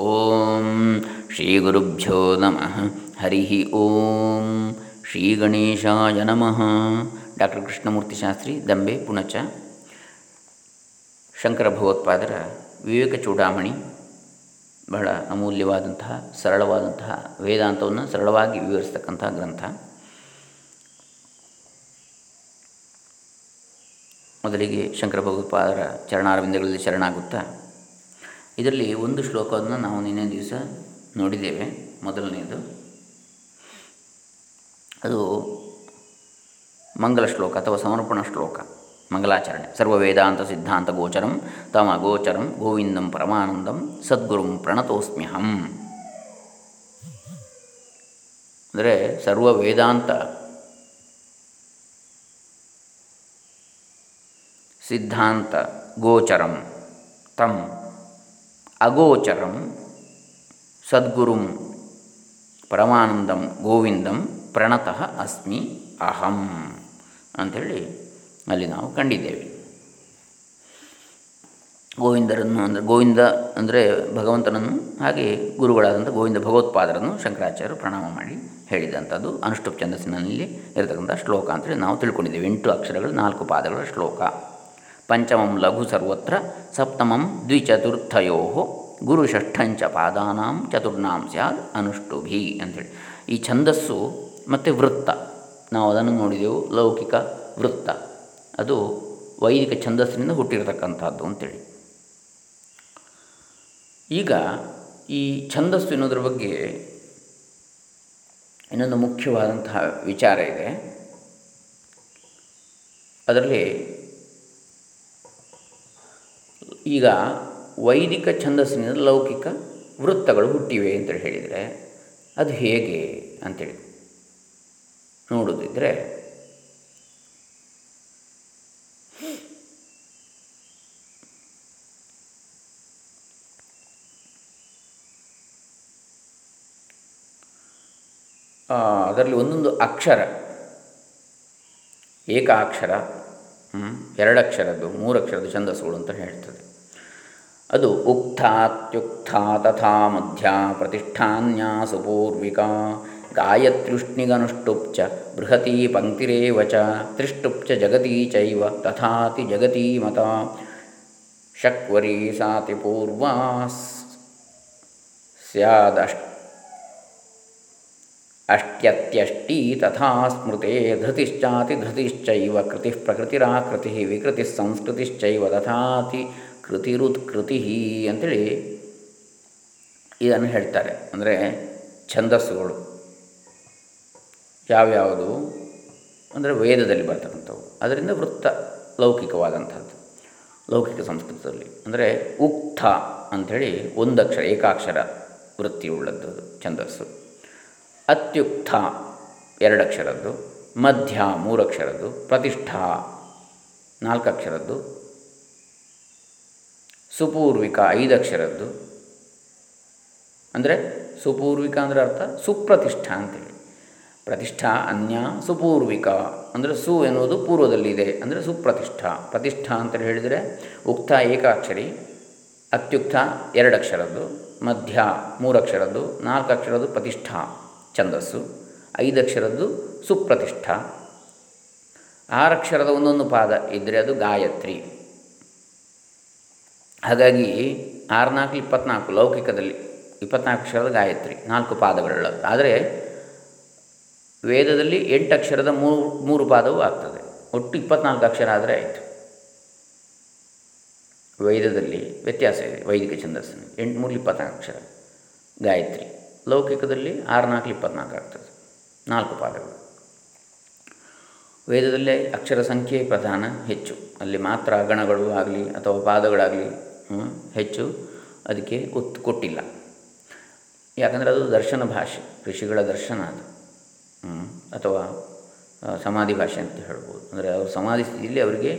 ಓಂ ಶ್ರೀ ಗುರುಭ್ಯೋ ನಮಃ. ಹರಿ ಓಂ ಶ್ರೀ ಗಣೇಶಾಯ ನಮಃ. ಡಾಕ್ಟರ್ ಕೃಷ್ಣಮೂರ್ತಿ ಶಾಸ್ತ್ರಿ, ದಂಬೆ, ಪುಣಚ. ಶಂಕರ ಭಗವತ್ಪಾದರ ವಿವೇಕ ಚೂಡಾಮಣಿ. ಬಹಳ ಅಮೂಲ್ಯವಾದಂತಹ, ಸರಳವಾದಂತಹ ವೇದಾಂತವನ್ನು ಸರಳವಾಗಿ ವಿವರಿಸ್ತಕ್ಕಂತಹ ಗ್ರಂಥ. ಮೊದಲಿಗೆ ಶಂಕರ ಭಗವತ್ಪಾದರ ಚರಣಾರವಿಂದಗಳಲ್ಲಿ ಶರಣಾಗುತ್ತಾ ಇದರಲ್ಲಿ ಒಂದು ಶ್ಲೋಕವನ್ನು ನಾವು ನಿನ್ನೆ ದಿವಸ ನೋಡಿದ್ದೇವೆ. ಮೊದಲನೆಯದು. ಅದು ಮಂಗಲ ಶ್ಲೋಕ ಅಥವಾ ಸಮರ್ಪಣ ಶ್ಲೋಕ. ಮಂಗಲಾಚರಣೆ. ಸರ್ವ ವೇದಾಂತ ಸಿದ್ಧಾಂತ ಗೋಚರಂ ತಮ ಗೋಚರಂ ಗೋವಿಂದಂ ಪರಮಾನಂದಂ, ಸದ್ಗುರುಂ ಪ್ರಣತೋಸ್ಮ್ಯಹಂ. ಅಂದರೆ ಸರ್ವ ವೇದಾಂತ ಸಿದ್ಧಾಂತ ಗೋಚರಂ ತಂ ಅಗೋಚರಂ ಸದ್ಗುರುಂ ಪರಮಾನಂದಂ ಗೋವಿಂದಂ ಪ್ರಣತಃ ಅಸ್ಮಿ ಅಹಂ ಅಂಥೇಳಿ ಅಲ್ಲಿ ನಾವು ಕಂಡಿದ್ದೇವೆ. ಗೋವಿಂದರನ್ನು ಅಂದರೆ ಗೋವಿಂದ ಅಂದರೆ ಭಗವಂತನನ್ನು ಹಾಗೆ ಗುರುಗಳಾದಂಥ ಗೋವಿಂದ ಭಗವತ್ಪಾದರನ್ನು ಶಂಕರಾಚಾರ್ಯರು ಪ್ರಣಾಮ ಮಾಡಿ ಹೇಳಿದಂಥದ್ದು ಅನುಷ್ಠುಪ್ ಛಂದಸ್ಸಿನಲ್ಲಿ ಇರತಕ್ಕಂಥ ಶ್ಲೋಕ ಅಂತೇಳಿ ನಾವು ತಿಳ್ಕೊಂಡಿದ್ದೇವೆ. ಎಂಟು ಅಕ್ಷರಗಳು, ನಾಲ್ಕು ಪಾದಗಳ ಶ್ಲೋಕ. ಪಂಚಮಂ ಲಘು ಸರ್ವತ್ರ ಸಪ್ತಮಂ ದ್ವಿಚತುರ್ಥಯೋ ಗುರು ಷಷ್ಠಂಚ ಪಾದಾನಾಂ ಚತುರ್ನಾಂ ಸ್ಯಾದ್ ಅನುಷ್ಟುಭಿ ಅಂಥೇಳಿ ಈ ಛಂದಸ್ಸು ಮತ್ತು ವೃತ್ತ. ನಾವು ಅದನ್ನು ನೋಡಿದೆವು, ಲೌಕಿಕ ವೃತ್ತ. ಅದು ವೈದಿಕ ಛಂದಸ್ಸಿನಿಂದ ಹುಟ್ಟಿರತಕ್ಕಂಥದ್ದು ಅಂತೇಳಿ ಈಗ ಈ ಛಂದಸ್ಸು ಎನ್ನುವುದರ ಬಗ್ಗೆ ಇನ್ನೊಂದು ಮುಖ್ಯವಾದಂತಹ ವಿಚಾರ ಇದೆ. ಅದರಲ್ಲಿ ಈಗ ವೈದಿಕ ಛಂದಸ್ಸಿನಿಂದ ಲೌಕಿಕ ವೃತ್ತಗಳು ಹುಟ್ಟಿವೆ ಅಂತ ಹೇಳಿದರೆ ಅದು ಹೇಗೆ ಅಂತೇಳಿ ನೋಡೋದಿದ್ದರೆ ಅದರಲ್ಲಿ ಒಂದೊಂದು ಅಕ್ಷರ, ಏಕಾಕ್ಷರ ಎರಡಕ್ಷರದ್ದು, ಮೂರಕ್ಷರದ್ದು ಛಂದಸ್ಸುಗಳು ಅಂತ ಹೇಳ್ತದೆ. ಅದು ಉಕ್ತಾತ್ಯುಕ್ತ ತಥಾ ಮಧ್ಯ ಪ್ರತಿಷ್ಠಾನ್ಯಾಸು ಪೂರ್ವಿಕಾ ಗಾಯತ್ಯುಷ್ಣಿಗನುಷ್ಟುಪ್ಚ ಬೃಹತಿ ಪಂಕ್ತಿರೇವ ಚ ತ್ರಿಷ್ಟುಪ್ಚ ಜಗತಿ ಚೈವ ತಥಾತಿ ಜಗತಿ ಮತ ಶಕ್ವರಿ ಸಾತಿ ಪೂರ್ವಾ ಸ್ಯಾದಷ್ಟ ಅಷ್ಟ್ಯತ್ಯಷ್ಟಿ ತಥಾ ಸ್ಮೃತೆ ಧೃತಿಶ್ಚಾತಿ ಧೃತಿಶ್ಚೈವ ಕೃತಿ ಪ್ರಕೃತಿರಾಕೃತಿ ವಿಕೃತಿ ಸಂಸ್ಕೃತಿಶ್ಚೈವ ತಥಾತಿ ಕೃತಿರುತ್ಕೃತಿ ಅಂಥೇಳಿ ಇದನ್ನು ಹೇಳ್ತಾರೆ. ಅಂದರೆ ಛಂದಸ್ಸುಗಳು. ಯಾವ್ಯಾವುದು? ಅಂದರೆ ವೇದದಲ್ಲಿ ಬರ್ತಕ್ಕಂಥವು. ಅದರಿಂದ ವೃತ್ತ ಲೌಕಿಕವಾದಂಥದ್ದು. ಲೌಕಿಕ ಸಂಸ್ಕೃತದಲ್ಲಿ. ಅಂದರೆ ಉಕ್ತ ಅಂಥೇಳಿ ಒಂದಕ್ಷರ, ಏಕಾಕ್ಷರ ವೃತ್ತಿಯುಳ್ಳದ್ದು ಛಂದಸ್ಸು. ಅತ್ಯುಕ್ತ ಎರಡಕ್ಷರದ್ದು, ಮಧ್ಯ ಮೂರಕ್ಷರದ್ದು, ಪ್ರತಿಷ್ಠಾ ನಾಲ್ಕಕ್ಷರದ್ದು ಸುಪೂರ್ವಿಕ ಐದಕ್ಷರದ್ದು. ಅಂದರೆ ಸುಪೂರ್ವಿಕ ಅಂದರೆ ಅರ್ಥ ಸುಪ್ರತಿಷ್ಠಾ ಅಂತೇಳಿ. ಪ್ರತಿಷ್ಠಾ, ಅನ್ಯ, ಸುಪೂರ್ವಿಕ. ಅಂದರೆ ಸು ಎನ್ನುವುದು ಪೂರ್ವದಲ್ಲಿದೆ. ಅಂದರೆ ಸುಪ್ರತಿಷ್ಠಾ. ಪ್ರತಿಷ್ಠಾ ಅಂತೇಳಿ ಹೇಳಿದರೆ ಉಕ್ತ, ಏಕಾಕ್ಷರಿ, ಅತ್ಯುಕ್ತ ಎರಡಕ್ಷರದ್ದು, ಮಧ್ಯ ಮೂರಕ್ಷರದ್ದು ನಾಲ್ಕು ಅಕ್ಷರದ್ದು ಪ್ರತಿಷ್ಠಾ, ಛಂದಸ್ಸು, ಐದಕ್ಷರದ್ದು ಸುಪ್ರತಿಷ್ಠಾ. ಆರಕ್ಷರದ ಒಂದೊಂದು ಪಾದ ಇದ್ದರೆ ಅದು ಗಾಯತ್ರಿ. ಹಾಗಾಗಿ ಆರ್ನಾಲ್ಕು, ಇಪ್ಪತ್ನಾಲ್ಕು ಲೌಕಿಕದಲ್ಲಿ, ಇಪ್ಪತ್ನಾಲ್ಕು ಅಕ್ಷರದ ಗಾಯತ್ರಿ, ನಾಲ್ಕು ಪಾದಗಳುಳ್ಳದ್ದು ಆದರೆ ವೇದದಲ್ಲಿ ಎಂಟು ಅಕ್ಷರದ ಮೂರು ಮೂರು ಪಾದವೂ ಆಗ್ತದೆ. ಒಟ್ಟು ಇಪ್ಪತ್ನಾಲ್ಕು ಅಕ್ಷರ ಆದರೆ ಆಯಿತು. ವೇದದಲ್ಲಿ ವ್ಯತ್ಯಾಸ ಇದೆ. ವೈದಿಕ ಛಂದಸ್ಸಿನ ಎಂಟು, ಮೂರು, ಇಪ್ಪತ್ನಾಲ್ಕು ಅಕ್ಷರ ಗಾಯತ್ರಿ. ಲೌಕಿಕದಲ್ಲಿ ಆರ್ನಾಲ್ಕು, ಇಪ್ಪತ್ನಾಲ್ಕು ಆಗ್ತದೆ. ನಾಲ್ಕು ಪಾದಗಳು. ವೇದದಲ್ಲೇ ಅಕ್ಷರ ಸಂಖ್ಯೆ ಪ್ರಧಾನ ಹೆಚ್ಚು. ಅಲ್ಲಿ ಮಾತ್ರ ಗಣಗಳು ಆಗಲಿ ಅಥವಾ ಪಾದಗಳಾಗಲಿ ಹೆಚ್ಚು ಅದಕ್ಕೆ ಒತ್ತು ಕೊಟ್ಟಿಲ್ಲ. ಯಾಕಂದರೆ ಅದು ದರ್ಶನ ಭಾಷೆ ಋಷಿಗಳ ದರ್ಶನ ಅದು. ಅಥವಾ ಸಮಾಧಿ ಭಾಷೆ ಅಂತ ಹೇಳ್ಬೋದು. ಅಂದರೆ ಅವರು ಸಮಾಧಿ ಸ್ಥಿತಿಯಲ್ಲಿ ಅವರಿಗೆ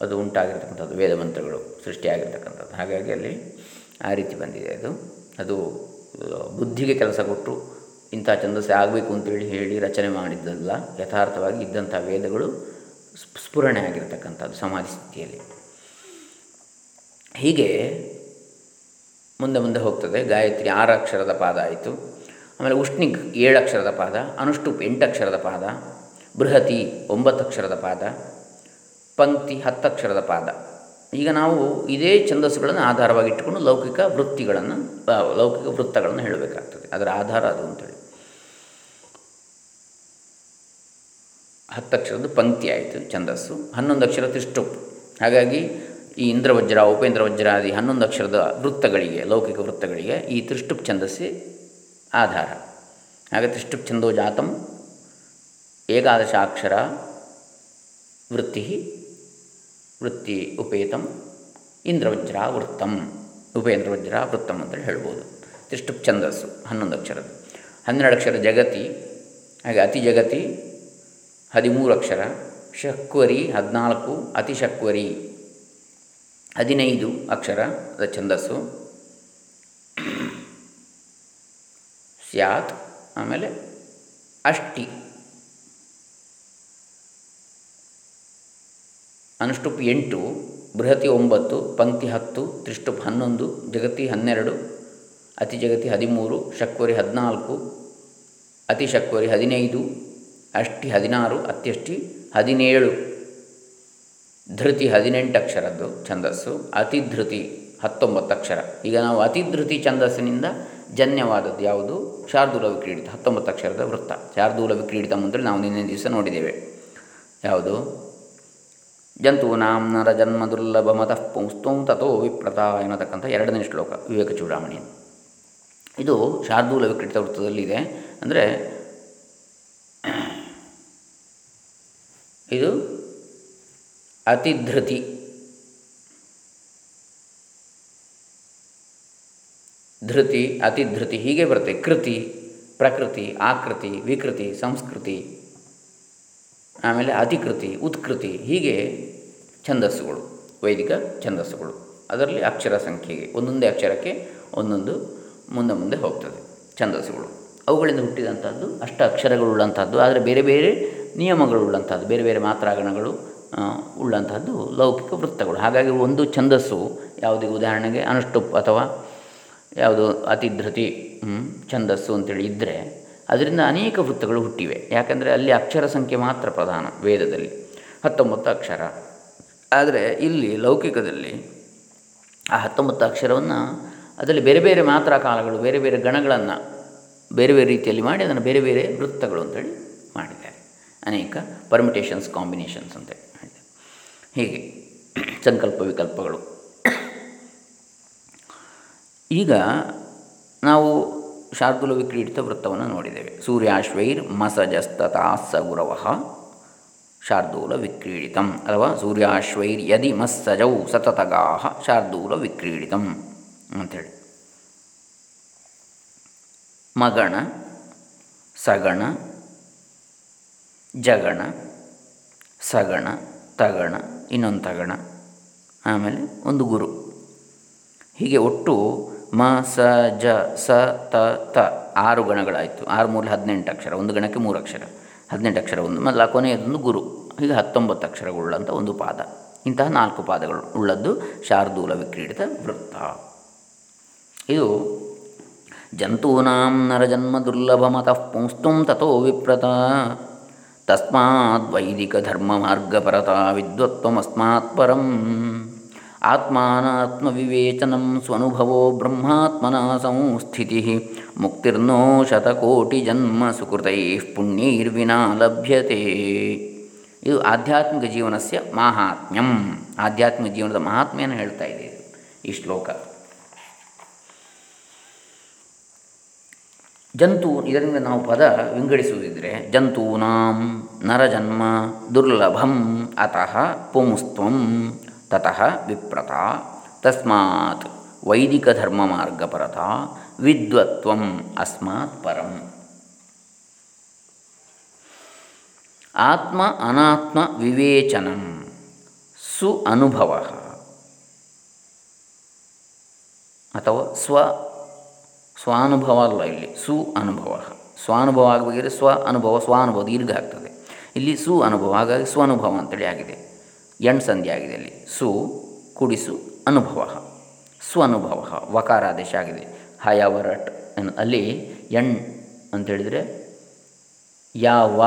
ಅದು ಉಂಟಾಗಿರ್ತಕ್ಕಂಥದ್ದು ವೇದ ಮಂತ್ರಗಳು ಸೃಷ್ಟಿಯಾಗಿರ್ತಕ್ಕಂಥದ್ದು. ಹಾಗಾಗಿ ಅಲ್ಲಿ ಆ ರೀತಿ ಬಂದಿದೆ ಅದು. ಅದು ಬುದ್ಧಿಗೆ ಕೆಲಸ ಕೊಟ್ಟರು ಇಂಥ ಛಂದಸ್ಸೆ ಆಗಬೇಕು ಅಂತೇಳಿ ಹೇಳಿ ರಚನೆ ಮಾಡಿದ್ದಲ್ಲ ಯಥಾರ್ಥವಾಗಿ ಇದ್ದಂಥ ವೇದಗಳು ಸ್ಫುರಣೆ ಆಗಿರತಕ್ಕಂಥದ್ದು ಸಮಾಧಿ ಸ್ಥಿತಿಯಲ್ಲಿ. ಹೀಗೆ ಮುಂದೆ ಮುಂದೆ ಹೋಗ್ತದೆ. ಗಾಯತ್ರಿ ಆರು ಅಕ್ಷರದ ಪಾದ ಆಯಿತು. ಆಮೇಲೆ ಉಷ್ಣಿಕ್ ಏಳು ಅಕ್ಷರದ ಪಾದ ಅನುಷ್ಠುಪ್ ಎಂಟು ಅಕ್ಷರದ ಪಾದ, ಬೃಹತಿ ಒಂಬತ್ತು ಅಕ್ಷರದ ಪಾದ, ಪಂಕ್ತಿ ಹತ್ತು ಅಕ್ಷರದ ಪಾದ. ಈಗ ನಾವು ಇದೇ ಛಂದಸ್ಸುಗಳನ್ನು ಆಧಾರವಾಗಿ ಇಟ್ಟುಕೊಂಡು ಲೌಕಿಕ ವೃತ್ತಿಗಳನ್ನು ಲೌಕಿಕ ವೃತ್ತಗಳನ್ನು ಹೇಳಬೇಕಾಗ್ತದೆ. ಅದರ ಆಧಾರ ಅದು ಅಂತೇಳಿ. ಹತ್ತು ಅಕ್ಷರದ ಪಂಕ್ತಿ ಆಯಿತು, ಛಂದಸ್ಸು. ಹನ್ನೊಂದು ಅಕ್ಷರ ತಿಷ್ಟುಪ್. ಹಾಗಾಗಿ ಈ ಇಂದ್ರವಜ್ರ, ಉಪೇಂದ್ರವಜ್ರಾದಿ ಹನ್ನೊಂದು ಅಕ್ಷರದ ವೃತ್ತಗಳಿಗೆ, ಲೌಕಿಕ ವೃತ್ತಗಳಿಗೆ ಈ ತ್ರಿಷ್ಟುಪ್ ಛಂದಸ್ಸಿ ಆಧಾರ. ಆಗ ತ್ರಿಷ್ಟುಪ್ ಛಂದೋ ಜಾತಂ ಏಕಾದಶಾಕ್ಷರ ವೃತ್ತಿ ವೃತ್ತಿ ಉಪೇತಂ ಇಂದ್ರವಜ್ರ ವೃತ್ತಂ. ಉಪೇಂದ್ರವಜ್ರ ವೃತ್ತಂ ಅಂತೇಳಿ ಹೇಳ್ಬೋದು. ತ್ರಿಷ್ಟುಪ್ ಛಂದಸ್ಸು ಹನ್ನೊಂದು ಅಕ್ಷರದ. ಹನ್ನೆರಡು ಅಕ್ಷರ ಜಗತಿ, ಹಾಗೆ ಅತಿ ಜಗತಿ ಹದಿಮೂರು ಅಕ್ಷರ, ಶಕ್ವರಿ ಹದಿನಾಲ್ಕು, ಅತಿ ಶಕ್ವರಿ. ಹದಿನೈದು ಅಕ್ಷರದ ಛಂದಸ್ಸು. ಸ್ಯಾತ್, ಆಮೇಲೆ ಅಷ್ಟಿ. ಅನುಷ್ಟುಪ್ ಎಂಟು, ಬೃಹತಿ ಒಂಬತ್ತು, ಪಂಕ್ತಿ ಹತ್ತು, ತ್ರಿಷ್ಟುಪ್ ಹನ್ನೊಂದು, ಜಗತಿ ಹನ್ನೆರಡು, ಅತಿ ಜಗತಿ ಹದಿಮೂರು, ಶಕ್ವರಿ ಹದಿನಾಲ್ಕು, ಅತಿ ಶಕ್ವರಿ ಹದಿನೈದು, ಅಷ್ಟಿ ಹದಿನಾರು, ಅತ್ಯಷ್ಟಿ ಹದಿನೇಳು. ಧೃತಿ ಹದಿನೆಂಟು ಅಕ್ಷರದ್ದು ಛಂದಸ್ಸು, ಅತಿಧೃತಿ ಹತ್ತೊಂಬತ್ತು ಅಕ್ಷರ. ಈಗ ನಾವು ಅತಿಧೃತಿ ಛಂದಸ್ಸಿನಿಂದ ಜನ್ಯವಾದದ್ದು ಯಾವುದು? ಶಾರ್ದೂಲ ವಿಕ್ರೀಡಿತ, ಹತ್ತೊಂಬತ್ತು ಅಕ್ಷರದ ವೃತ್ತ. ಶಾರ್ದೂಲ ವಿಕ್ರೀಡಿತ ಅಂತೇಳಿ ನಾವು ನಿನ್ನೆ ದಿವಸ ನೋಡಿದ್ದೇವೆ. ಯಾವುದು? ಜಂತೂನಾಂ ನರ ಜನ್ಮ ದುರ್ಲಭ ಮತಃ ಪುಂಸ್ತೋಂ ತಥೋ ವಿಪ್ರತ ಎನ್ನತಕ್ಕಂಥ ಎರಡನೇ ಶ್ಲೋಕ, ವಿವೇಕ ಚೂಡಾಮಣಿ ಇದು ಶಾರ್ದೂಲ ವಿಕ್ರೀಡಿತ ವೃತ್ತದಲ್ಲಿದೆ. ಅಂದರೆ, ಇದು ಅತಿಧೃತಿ. ಧೃತಿ, ಅತಿಧೃತಿ ಹೀಗೆ ಬರುತ್ತೆ. ಕೃತಿ, ಪ್ರಕೃತಿ, ಆಕೃತಿ, ವಿಕೃತಿ, ಸಂಸ್ಕೃತಿ, ಆಮೇಲೆ ಅತಿಕೃತಿ ಉತ್ಕೃತಿ ಹೀಗೆ ಛಂದಸ್ಸುಗಳು, ವೈದಿಕ ಛಂದಸ್ಸುಗಳು. ಅದರಲ್ಲಿ ಅಕ್ಷರ ಸಂಖ್ಯೆಗೆ ಒಂದೊಂದೇ ಅಕ್ಷರಕ್ಕೆ ಒಂದೊಂದು ಮುಂದೆ ಮುಂದೆ ಹೋಗ್ತದೆ ಛಂದಸ್ಸುಗಳು. ಅವುಗಳಿಂದ ಹುಟ್ಟಿದಂಥದ್ದು ಅಷ್ಟ ಅಕ್ಷರಗಳುಳ್ಳಂಥದ್ದು ಆದರೆ ಬೇರೆ ಬೇರೆ ನಿಯಮಗಳುಳ್ಳಂಥದ್ದು, ಬೇರೆ ಬೇರೆ ಮಾತ್ರಾಗಣಗಳು ಉಳ್ಳಂಥದ್ದು ಲೌಕಿಕ ವೃತ್ತಗಳು. ಹಾಗಾಗಿ ಒಂದು ಛಂದಸ್ಸು ಯಾವುದೇ ಉದಾಹರಣೆಗೆ ಅನುಷ್ಠುಪ್ ಅಥವಾ ಯಾವುದು ಅತಿಧೃತಿ ಛಂದಸ್ಸು ಅಂತೇಳಿ ಇದ್ದರೆ ಅದರಿಂದ ಅನೇಕ ವೃತ್ತಗಳು ಹುಟ್ಟಿವೆ. ಯಾಕಂದರೆ ಅಲ್ಲಿ ಅಕ್ಷರ ಸಂಖ್ಯೆ ಮಾತ್ರ ಪ್ರಧಾನ ವೇದದಲ್ಲಿ, ಹತ್ತೊಂಬತ್ತು ಅಕ್ಷರ. ಆದರೆ ಇಲ್ಲಿ ಲೌಕಿಕದಲ್ಲಿ ಆ ಹತ್ತೊಂಬತ್ತು ಅಕ್ಷರವನ್ನು ಅದರಲ್ಲಿ ಬೇರೆ ಬೇರೆ ಮಾತ್ರ ಕಾಲಗಳು, ಬೇರೆ ಬೇರೆ ಗಣಗಳನ್ನು ಬೇರೆ ಬೇರೆ ರೀತಿಯಲ್ಲಿ ಮಾಡಿ ಅದನ್ನು ಬೇರೆ ಬೇರೆ ವೃತ್ತಗಳು ಅಂತೇಳಿ ಮಾಡಿದ್ದಾರೆ. ಅನೇಕ ಪರ್ಮಿಟೇಷನ್ಸ್ ಕಾಂಬಿನೇಷನ್ಸ್ ಅಂತೇಳಿ ಹೀಗೆ ಸಂಕಲ್ಪ ವಿಕಲ್ಪಗಳು. ಈಗ ನಾವು ಶಾರ್ದುಲ ವಿಕ್ರೀಡಿತ ವೃತ್ತವನ್ನು ನೋಡಿದ್ದೇವೆ. ಸೂರ್ಯಾಶ್ವೈರ್ ಮಸಜಸ್ತತಾ ಗುರವ ಶಾರ್ದೂಲ ವಿಕ್ರೀಡಿತಂ ಅಥವಾ ಸೂರ್ಯಾಶ್ವೈರ್ ಯದಿ ಮಸ್ಸಜೌ ಸತತಗಾಹ ಶಾರ್ದೂಲ ವಿಕ್ರೀಡಿತಂ ಅಂಥೇಳಿ. ಮಗಣ, ಸಗಣ, ಜಗಣ, ಸಗಣ, ತಗಣ ಇನ್ನೊಂದು ತಗಣ. ಆಮೇಲೆ ಒಂದು ಗುರು. ಹೀಗೆ ಒಟ್ಟು ಮ, ಸ, ಜ, ಸ, ತ ತ ಆರು ಗಣಗಳಾಯಿತು. ಆರು ಮೂರು ಹದಿನೆಂಟು ಅಕ್ಷರ, ಒಂದು ಗಣಕ್ಕೆ ಮೂರು ಅಕ್ಷರ. ಹದಿನೆಂಟು ಅಕ್ಷರ ಒಂದು, ಮತ್ತು ಕೊನೆಯದೊಂದು ಗುರು. ಹೀಗೆ ಹತ್ತೊಂಬತ್ತು ಅಕ್ಷರಗಳುಳ್ಳಂಥ ಒಂದು ಪಾದ. ಇಂತಹ ನಾಲ್ಕು ಪಾದಗಳು ಉಳ್ಳದ್ದು ಶಾರ್ದೂಲ ವಿಕ್ರೀಡಿತ ವೃತ್ತ. ಇದು ಜಂತೂನಾಂ ನರಜನ್ಮ ದುರ್ಲಭಮತಃ ಪುಂಸ್ತುಂ ತಥೋ ವಿಪ್ರತ. ತಸ್ಮಾತ್ ಪರಂ. ಆತ್ಮಾನಾತ್ಮವಿವೇಚನಂ ಸ್ವನುಭವೋ ಬ್ರಹ್ಮಾತ್ಮನ ಸಂಸ್ಥಿತಿ. ಮುಕ್ತಿರ್ನೋ ಶತಕೋಟಿ ಜನ್ಮ ಸುಕೃತೈ ಪುಣ್ಯೈರ್ವಿನಾ ಲಭ್ಯತೆ. ಇದು ಆಧ್ಯಾತ್ಮಿಕ ಜೀವನಸ್ಯ ಮಾಹಾತ್ಮ್ಯಂ. ಆಧ್ಯಾತ್ಮಿಕ ಜೀವನದ ಮಹಾತ್ಮೆಯನ್ನು ಹೇಳ್ತಾ ಇದೆ ಈ ಶ್ಲೋಕ. ಜಂತು ಇದರಿಂದ ನಾವು ಪದ ವಿಂಗಡಿಸುವುದಿದ್ದರೆ ಜಂತೂನಾಂ ನರಜನ್ಮ ದುರ್ಲಭಂ ಅತಃ ಪುಂಸ್ತ್ವಂ ತತಃ ವಿಪ್ರತ ತಸ್ಮಾತ್ ವೈದಿಕ ಧರ್ಮ ಮಾರ್ಗಪರತ ವಿದ್ವತ್ವಂ ಅಸ್ಮಾತ್ ಪರಂ. ಆತ್ಮ ಅನಾತ್ಮ ವಿವೇಚನಂ ಸು ಅನುಭವ ಅಥವಾ ಸ್ವ ಸ್ವಾನುಭವ ಅಲ್ಲ ಇಲ್ಲಿ ಸು ಅನುಭವ ಸ್ವಾನುಭವ ಆಗಬೇಕಿದ್ರೆ ಸ್ವ ಅನುಭವ, ಸ್ವಾನುಭವ ದೀರ್ಘ ಆಗ್ತದೆ. ಇಲ್ಲಿ ಸು ಅನುಭವ ಹಾಗಾಗಿ ಸ್ವಾನುಭವ ಅಂತೇಳಿ ಆಗಿದೆ. ಎಣ್ ಸಂಧಿ ಆಗಿದೆ ಇಲ್ಲಿ. ಸು, ಕುಡಿಸು, ಅನುಭವ. ವಕಾರ ವಕಾರಾದೇಶ ಆಗಿದೆ. ಹಯವರಟ್ ಅಲ್ಲಿ ಎಣ್ ಅಂತೇಳಿದರೆ ಯಾವ,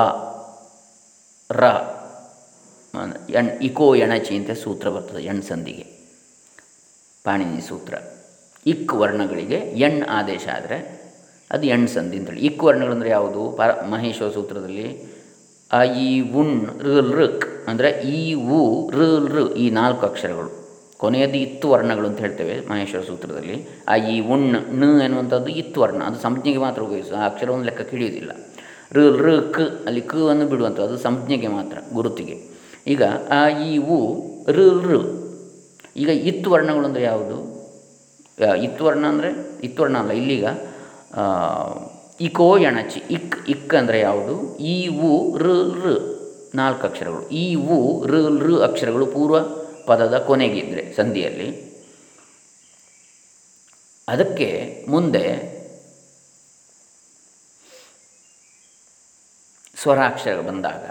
ರ ಎಣ್, ಇಕೋ ಎಣಚಿ ಅಂತ ಸೂತ್ರ ಬರ್ತದೆ ಎಣ್ ಸಂಧಿಗೆ. ಪಾಣಿನಿ ಸೂತ್ರ. ಇಕ್ ವರ್ಣಗಳಿಗೆ ಎಣ್ ಆದೇಶ ಆದರೆ ಅದು ಎಣ್ ಸಂಧಿ ಅಂತೇಳಿ. ಇಕ್ ವರ್ಣಗಳಂದರೆ ಯಾವುದು? ಪ ಮಹೇಶ್ವರ ಸೂತ್ರದಲ್ಲಿ ಅ, ಇ ಉಣ್ ಋಕ್ ಅಂದರೆ ಈ ಉ ಋ ಈ ನಾಲ್ಕು ಅಕ್ಷರಗಳು. ಕೊನೆಯದು ಇತ್ತು ವರ್ಣಗಳು ಅಂತ ಹೇಳ್ತೇವೆ ಮಹೇಶ್ವರ ಸೂತ್ರದಲ್ಲಿ. ಆ ಈ ಉಣ್ ಣ ಎನ್ನುವಂಥದ್ದು ಇತ್ತು ವರ್ಣ. ಅದು ಸಂಜ್ಞೆಗೆ ಮಾತ್ರ ಉಪಯೋಗಿಸು. ಆ ಅಕ್ಷರವನ್ನು ಲೆಕ್ಕ ಹಿಡಿಯುವುದಿಲ್ಲ ಋ ಋ, ಕ್ ಅಲ್ಲಿ ಕ ಅನ್ನು ಬಿಡುವಂಥದ್ದು. ಸಂಜ್ಞೆಗೆ ಮಾತ್ರ, ಗುರುತಿಗೆ. ಈಗ ಆ ಈ ಉ ಋ ಋ. ಈಗ ಇತ್ತು ವರ್ಣಗಳು ಅಂದರೆ ಯಾವುದು? ಇತ್ತು ವರ್ಣ ಅಂದರೆ ಇತ್ವರ್ಣ ವರ್ಣ ಅಲ್ಲ, ಇಲ್ಲಿಗ ಇಕೋ ಎಣಚಿ, ಇಕ್ ಇಕ್ ಅಂದರೆ ಯಾವುದು? ಈ, ಉ ಋ ಋ ನಾಲ್ಕು ಅಕ್ಷರಗಳು. ಈ, ಉ ಋ ಋ ಅಕ್ಷರಗಳು ಪೂರ್ವ ಪದದ ಕೊನೆಗಿದ್ದರೆ ಸಂಧಿಯಲ್ಲಿ. ಅದಕ್ಕೆ ಮುಂದೆ ಸ್ವರಾಕ್ಷರ ಬಂದಾಗ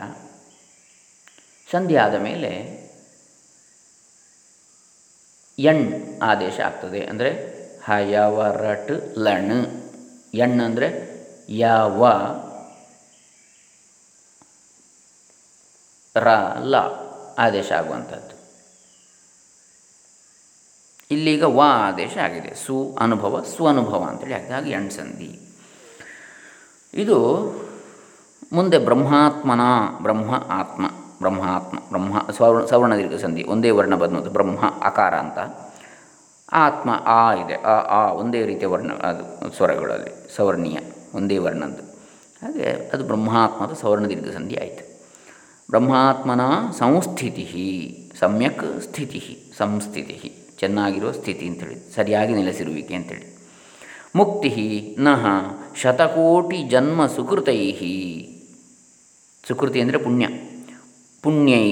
ಸಂಧಿ ಆದ ಮೇಲೆ ಎಣ್ ಆದೇಶ ಆಗ್ತದೆ ಅಂದರೆ ಹಯವರಟ್ ಲಣ್. ಎಣ್ ಅಂದರೆ ಯಾವ? ರ, ಲ ಆದೇಶ ಆಗುವಂಥದ್ದು. ಇಲ್ಲಿಗ ವ ಆದೇಶ ಆಗಿದೆ. ಸು ಅನುಭವ ಸ್ವನುಭವ ಅಂತೇಳಿ ಆಗಿದೆ. ಹಾಗೆ ಎಣ್ ಸಂಧಿ. ಇದು ಮುಂದೆ ಬ್ರಹ್ಮಾತ್ಮನ, ಬ್ರಹ್ಮ ಆತ್ಮ. ಬ್ರಹ್ಮಾತ್ಮ, ಬ್ರಹ್ಮ, ಸವರ್ಣ ಸವರ್ಣ ದೀರ್ಘ ಸಂಧಿ, ಒಂದೇ ವರ್ಣ ಬಂದದ್ದು ಬ್ರಹ್ಮ, ಅಕಾರ ಅಂತ. ಆತ್ಮ, ಆ ಇದೆ, ಆ ಆ, ಒಂದೇ ರೀತಿಯ ವರ್ಣ, ಅದು ಸ್ವರಗಳಲ್ಲಿ, ಸವರ್ಣೀಯ, ಒಂದೇ ವರ್ಣದ್ದು. ಹಾಗೆ ಅದು ಬ್ರಹ್ಮಾತ್ಮದ ಸವರ್ಣ ದೀರ್ಘ ಸಂಧಿ ಆಯಿತು. ಬ್ರಹ್ಮಾತ್ಮನ ಸಂಸ್ಥಿತಿ ಸಮ್ಯಕ್ ಸ್ಥಿತಿ ಸಂಸ್ಥಿತಿ ಚೆನ್ನಾಗಿರುವ ಸ್ಥಿತಿ ಅಂತೇಳಿ, ಸರಿಯಾಗಿ ನೆಲೆಸಿರುವಿಕೆ ಅಂತೇಳಿ. ಮುಕ್ತಿ ನಃ ಶತಕೋಟಿ ಜನ್ಮ ಸುಕೃತೈ ಸುಕೃತಿ ಅಂದರೆ ಪುಣ್ಯ. ಪುಣ್ಯೈ,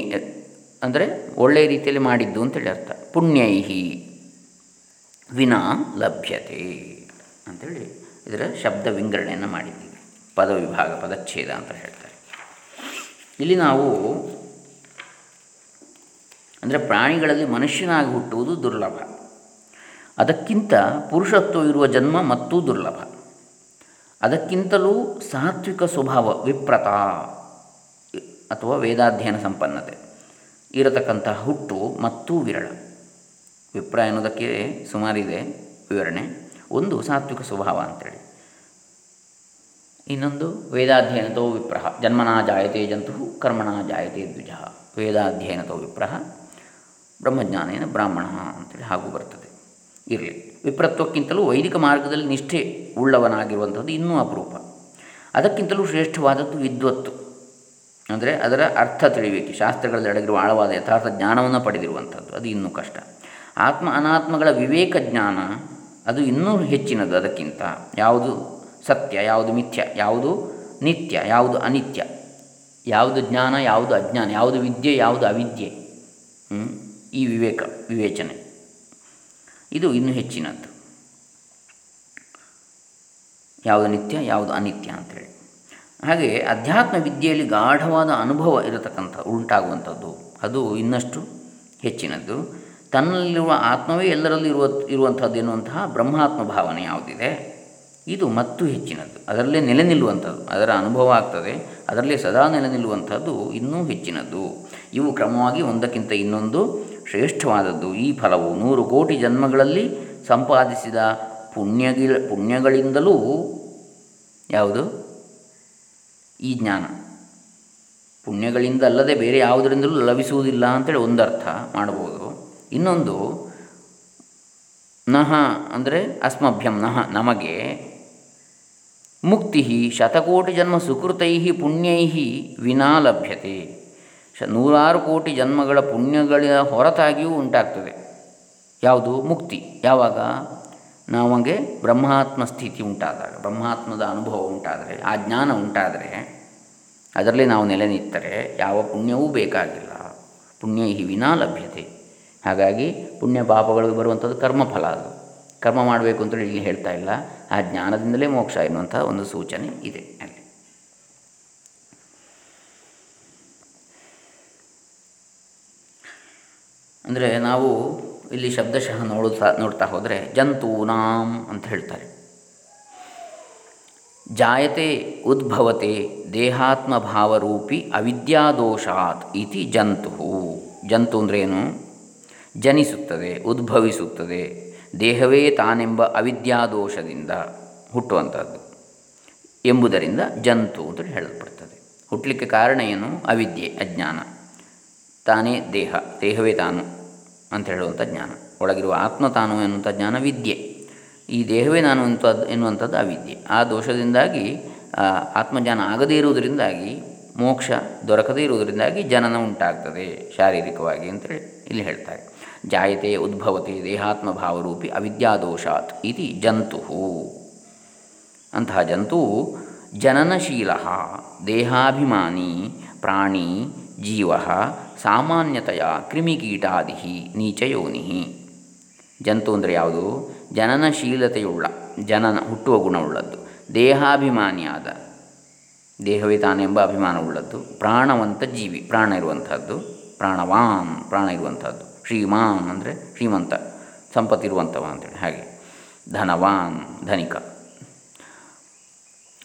ಅಂದರೆ ಒಳ್ಳೆಯ ರೀತಿಯಲ್ಲಿ ಮಾಡಿದ್ದು ಅಂತೇಳಿ ಅರ್ಥ. ಪುಣ್ಯೈ ವಿನಾ ಲಭ್ಯತೆ ಅಂಥೇಳಿ ಇದರ ಶಬ್ದ ವಿಂಗಡಣೆಯನ್ನು ಮಾಡಿದ್ದೀವಿ. ಪದವಿಭಾಗ, ಪದಚ್ಛೇದ ಅಂತ ಹೇಳ್ತಾರೆ. ಇಲ್ಲಿ ನಾವು ಅಂದರೆ ಪ್ರಾಣಿಗಳಲ್ಲಿ ಮನುಷ್ಯನಾಗಿ ಹುಟ್ಟುವುದು ದುರ್ಲಭ. ಅದಕ್ಕಿಂತ ಪುರುಷತ್ವ ಇರುವ ಜನ್ಮ ಮತ್ತೂ ದುರ್ಲಭ. ಅದಕ್ಕಿಂತಲೂ ಸಾತ್ವಿಕ ಸ್ವಭಾವ ವಿಪ್ರತ. ಅಥವಾ ವೇದಾಧ್ಯಯನ ಸಂಪನ್ನತೆ. ಇರತಕ್ಕಂತಹ ಹುಟ್ಟು ಮತ್ತೂ ವಿರಳ. ವಿಪ್ರ ಅನ್ನೋದಕ್ಕೆ ಸುಮಾರಿದೆ ವಿವರಣೆ. ಒಂದು ಸಾತ್ವಿಕ ಸ್ವಭಾವ ಅಂತೇಳಿ. ಇನ್ನೊಂದು, ವೇದಾಧ್ಯಯನತೋ ವಿಪ್ರಹ. ಜನ್ಮನಾ ಜಾಯತೆ ಜಂತು ಕರ್ಮಣಾ ಜಾಯತೆ ದ್ವಿಜ. ವೇದಾಧ್ಯಯನತೋ ವಿಪ್ರಹ. ಬ್ರಹ್ಮಜ್ಞಾನೇನ ಬ್ರಾಹ್ಮಣ ಅಂತೇಳಿ ಹಾಗೂ ಬರ್ತದೆ. ಇರಲಿ. ವಿಪ್ರತ್ವಕ್ಕಿಂತಲೂ ವೈದಿಕ ಮಾರ್ಗದಲ್ಲಿ ನಿಷ್ಠೆ ಉಳ್ಳವನಾಗಿರುವಂಥದ್ದು ಇನ್ನೂ ಅಪರೂಪ. ಅದಕ್ಕಿಂತಲೂ ಶ್ರೇಷ್ಠವಾದದ್ದು ವಿದ್ವತ್ತು. ಅಂದರೆ ಅದರ ಅರ್ಥ ತಿಳಿಬೇಕು. ಶಾಸ್ತ್ರಗಳಲ್ಲಿ ಅಡಗಿರುವ ಆಳವಾದ ಯಥಾರ್ಥ ಜ್ಞಾನವನ್ನು ಪಡೆದಿರುವಂಥದ್ದು. ಅದು ಇನ್ನೂ ಕಷ್ಟ. ಆತ್ಮ ಅನಾತ್ಮಗಳ ವಿವೇಕ ಜ್ಞಾನ, ಅದು ಇನ್ನೂ ಹೆಚ್ಚಿನದು ಅದಕ್ಕಿಂತ. ಯಾವುದು ಸತ್ಯ, ಯಾವುದು ಮಿಥ್ಯ, ಯಾವುದು ನಿತ್ಯ, ಯಾವುದು ಅನಿತ್ಯ. ಯಾವುದು ಜ್ಞಾನ, ಯಾವುದು ಅಜ್ಞಾನ, ಯಾವುದು ವಿದ್ಯೆ, ಯಾವುದು ಅವಿದ್ಯೆ. ಈ ವಿವೇಕ, ವಿವೇಚನೆ. ಇದು ಇನ್ನೂ ಹೆಚ್ಚಿನದ್ದು. ಯಾವುದು ನಿತ್ಯ, ಯಾವುದು ಅನಿತ್ಯ ಅಂಥೇಳಿ ಹಾಗೆ ಅಧ್ಯಾತ್ಮ ವಿದ್ಯೆಯಲ್ಲಿ ಗಾಢವಾದ ಅನುಭವ ಇರತಕ್ಕಂಥ, ಉಂಟಾಗುವಂಥದ್ದು. ಅದು ಇನ್ನಷ್ಟು ಹೆಚ್ಚಿನದ್ದು. ತನ್ನಲ್ಲಿರುವ ಆತ್ಮವೇ ಎಲ್ಲರಲ್ಲಿ ಇರುವ, ಇರುವಂಥದ್ದು ಎನ್ನುವಂತಹ ಬ್ರಹ್ಮಾತ್ಮ ಭಾವನೆ ಯಾವುದಿದೆ? ಇದು ಮತ್ತು ಹೆಚ್ಚಿನದ್ದು. ಅದರಲ್ಲೇ ನೆಲೆ ನಿಲ್ಲುವಂಥದ್ದು, ಅದರ ಅನುಭವ ಆಗ್ತದೆ. ಅದರಲ್ಲೇ ಸದಾ ನೆಲೆ ನಿಲ್ಲುವಂಥದ್ದು ಇನ್ನೂ ಹೆಚ್ಚಿನದ್ದು. ಇವು ಕ್ರಮವಾಗಿ ಒಂದಕ್ಕಿಂತ ಇನ್ನೊಂದು ಶ್ರೇಷ್ಠವಾದದ್ದು. ಈ ಫಲವು ನೂರು ಕೋಟಿ ಜನ್ಮಗಳಲ್ಲಿ ಸಂಪಾದಿಸಿದ ಪುಣ್ಯಗಿ ಪುಣ್ಯಗಳಿಂದಲೂ, ಯಾವುದು? ಈ ಜ್ಞಾನ. ಪುಣ್ಯಗಳಿಂದ ಅಲ್ಲದೆ ಬೇರೆ ಯಾವುದರಿಂದಲೂ ಲಭಿಸುವುದಿಲ್ಲ ಅಂತೇಳಿ ಒಂದರ್ಥ ಮಾಡ್ಬೋದು. ಇನ್ನೊಂದು, ನಹ ಅಂದರೆ ಅಸ್ಮಭ್ಯಂ, ನಹ ನಮಗೆ ಮುಕ್ತಿ ಶತಕೋಟಿ ಜನ್ಮ ಸುಕೃತೈ ಪುಣ್ಯೈ ವಿನಾ ಲಭ್ಯತೆ. ಶ ನೂರಾರು ಕೋಟಿ ಜನ್ಮಗಳ ಪುಣ್ಯಗಳ ಹೊರತಾಗಿಯೂ ಉಂಟಾಗ್ತದೆ. ಯಾವುದು? ಮುಕ್ತಿ. ಯಾವಾಗ? ನಮಗೆ ಬ್ರಹ್ಮಾತ್ಮ ಸ್ಥಿತಿ ಉಂಟಾದಾಗ, ಬ್ರಹ್ಮಾತ್ಮದ ಅನುಭವ ಉಂಟಾದರೆ, ಆ ಜ್ಞಾನ ಉಂಟಾದರೆ, ಅದರಲ್ಲಿ ನಾವು ನೆಲೆ ನಿಂತರೆ ಯಾವ ಪುಣ್ಯವೂ ಬೇಕಾಗಿಲ್ಲ. ಪುಣ್ಯ ವಿನಾ ಲಭ್ಯತೆ. ಹಾಗಾಗಿ ಪುಣ್ಯ ಪಾಪಗಳಿಗೆ ಬರುವಂಥದ್ದು ಕರ್ಮಫಲ ಅದು. ಕರ್ಮ ಮಾಡಬೇಕು ಅಂತೇಳಿ ಇಲ್ಲಿ ಹೇಳ್ತಾ ಇಲ್ಲ. ಆ ಜ್ಞಾನದಿಂದಲೇ ಮೋಕ್ಷ ಎನ್ನುವಂಥ ಒಂದು ಸೂಚನೆ ಇದೆ ಅಲ್ಲಿ. ಅಂದರೆ ನಾವು ಇಲ್ಲಿ ಶಬ್ದಶಃ ನೋಡುತ್ತಾ, ನೋಡ್ತಾ ಹೋದರೆ ಜಂತೂನಾಂ ಅಂತ ಹೇಳ್ತಾರೆ. ಜಾಯತೆ ಉದ್ಭವತೆ ದೇಹಾತ್ಮಭಾವರೂಪಿ ಅವಿದ್ಯಾದೋಷಾತ್ ಇತಿ ಜಂತು ಜಂತು ಅಂದ್ರೇನು ಜನಿಸುತ್ತದೆ, ಉದ್ಭವಿಸುತ್ತದೆ, ದೇಹವೇ ತಾನೆಂಬ ಅವಿದ್ಯಾದೋಷದಿಂದ ಹುಟ್ಟುವಂಥದ್ದು ಎಂಬುದರಿಂದ ಜಂತು ಅಂತ ಹೇಳಲ್ಪಡ್ತದೆ. ಹುಟ್ಟಲಿಕ್ಕೆ ಕಾರಣ ಏನು? ಅವಿದ್ಯೆ, ಅಜ್ಞಾನ. ತಾನೇ ದೇಹ, ದೇಹವೇ ತಾನು. ಅಂತ ಹೇಳುವಂಥ ಜ್ಞಾನ. ಒಳಗಿರುವ ಆತ್ಮ ತಾನು ಎನ್ನುವಂಥ ಜ್ಞಾನ ವಿದ್ಯೆ. ಈ ದೇಹವೇ ನಾನು ಅಂತ ಎನ್ನುವಂಥದ್ದು ಅವಿದ್ಯೆ. ಆ ದೋಷದಿಂದಾಗಿ ಆತ್ಮಜ್ಞಾನ ಆಗದೇ ಇರುವುದರಿಂದಾಗಿ, ಮೋಕ್ಷ ದೊರಕದೇ ಇರುವುದರಿಂದಾಗಿ ಜನನ ಉಂಟಾಗ್ತದೆ ಶಾರೀರಿಕವಾಗಿ ಅಂತೇಳಿ ಇಲ್ಲಿ ಹೇಳ್ತಾರೆ. ಜಾಯತೆ ಉದ್ಭವತೆ ದೇಹಾತ್ಮ ಭಾವರೂಪಿ ಅವಿದ್ಯಾದೋಷಾತ್ ಇತಿ ಜಂತು ಅಂತಹ ಜಂತು ಜನನಶೀಲ ದೇಹಾಭಿಮಾನಿ ಪ್ರಾಣಿ ಜೀವ ಸಾಮಾನ್ಯತೆಯ ಕ್ರಿಮಿಕೀಟಾದಿ ನೀಚಯೋನಿ ಜಂತು ಅಂದರೆ ಯಾವುದು? ಜನನಶೀಲತೆಯುಳ್ಳ, ಜನನ, ಹುಟ್ಟುವ ಗುಣವುಳ್ಳದ್ದು, ದೇಹಾಭಿಮಾನಿಯಾದ, ದೇಹವೇ ತಾನೆಂಬ ಅಭಿಮಾನವುಳ್ಳದ್ದು, ಪ್ರಾಣವಂತ ಜೀವಿ, ಪ್ರಾಣ ಇರುವಂಥದ್ದು ಪ್ರಾಣವಾಂ ಪ್ರಾಣ ಇರುವಂಥದ್ದು ಶ್ರೀಮಾನ್ ಅಂದರೆ ಶ್ರೀಮಂತ ಸಂಪತ್ತಿರುವಂಥವ ಅಂತೇಳಿ, ಹಾಗೆ, ಧನವಾನ್, ಧನಿಕ.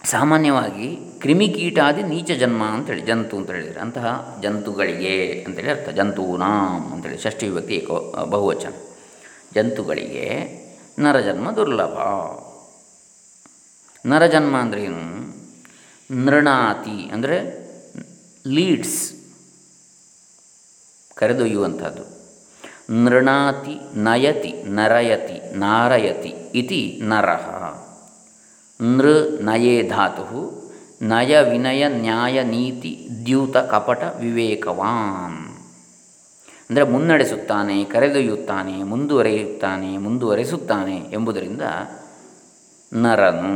ಸಾಮಾನ್ಯವಾಗಿ ಕ್ರಿಮಿಕೀಟಾದಿ ನೀಚ ಜನ್ಮ ಅಂತೇಳಿ, ಜಂತು ಅಂತ ಹೇಳಿದರೆ, ಅಂತಹ ಜಂತುಗಳಿಗೆ ಅಂತೇಳಿ ಅರ್ಥ, ಜಂತೂನಾಂ ಅಂತೇಳಿ, ಷಷ್ಠಿ ವಿಭಕ್ತಿ ಬಹುವಚನ. ಜಂತುಗಳಿಗೆ ನರಜನ್ಮ ದುರ್ಲಭ. ನರಜನ್ಮ ಅಂದರೆ ಏನು? ನೃಣಾತಿ ಅಂದರೆ ಲೀಡ್ಸ್ ಕರೆದೊಯ್ಯುವಂಥದ್ದು. ನೃಣಾತಿ, ನಯತಿ, ನರಯತಿ, ನಾರಯತಿ ಇತಿ ನರಹ ನೃ ನಯೇ ಧಾತು ನಯ ವಿನಯ ನ್ಯಾಯ ನೀತಿ ದ್ಯೂತ ಕಪಟ ವಿವೇಕವಾನ್. ಅಂದರೆ ಮುನ್ನಡೆಸುತ್ತಾನೆ, ಕರೆದೊಯ್ಯುತ್ತಾನೆ, ಮುಂದುವರೆಯುತ್ತಾನೆ, ಮುಂದುವರೆಸುತ್ತಾನೆ ಎಂಬುದರಿಂದ ನರನು.